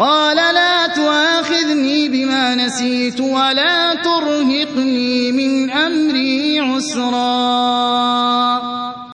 قال لا تؤاخذني بما نسيت ولا ترهقني من أمري عسرا.